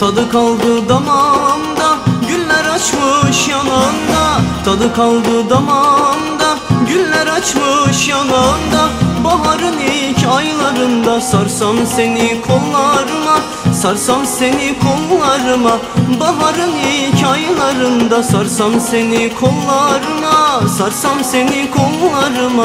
Tadı kaldı damağımda Güller açmış yanağında Tadı kaldı damağımda Güller açmış yanağında Baharın ilk aylarında Sarsam seni kollarıma Sarsam seni kollarıma. Baharın ilk aylarında Sarsam seni kollarıma Sarsam seni kollarıma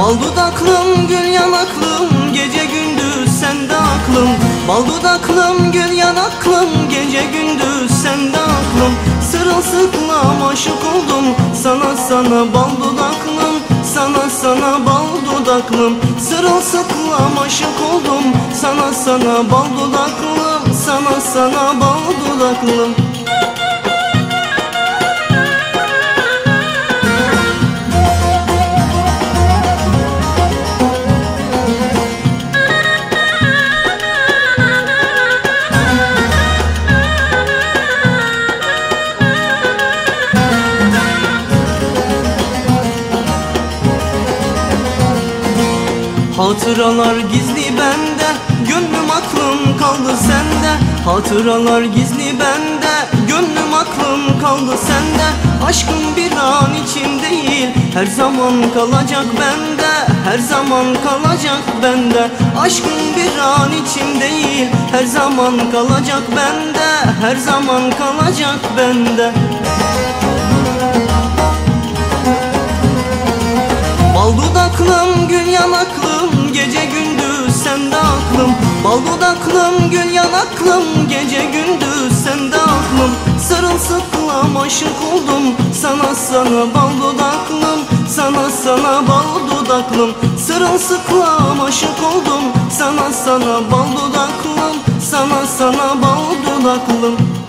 Bal dudaklım, gül yanaklım, gece gündüz sende aklım. Bal dudaklım, gül yanaklım, gece gündüz sende aklım. Sırılsıklam aşık oldum sana sana bal dudaklım Sana sana bal dudaklım. Sırılsıklam aşık oldum sana sana bal dudaklım Sana sana bal dudaklım Hatıralar gizli bende Gönlüm aklım kaldı sende. Hatıralar gizli bende Gönlüm aklım kaldı sende. Aşkım bir an için değil Her zaman kalacak bende. Her zaman kalacak bende. Aşkım bir an için değil Her zaman kalacak bende. Her zaman kalacak bende sende aklım. Bal dudaklım, gül yanaklım, gece gündüz sende aklım. Sırılsıklam aşık oldum. Sana sana bal dudaklım Sana sana bal dudaklım Sırılsıklam aşık oldum. Sana sana bal dudaklım Sana sana bal dudaklım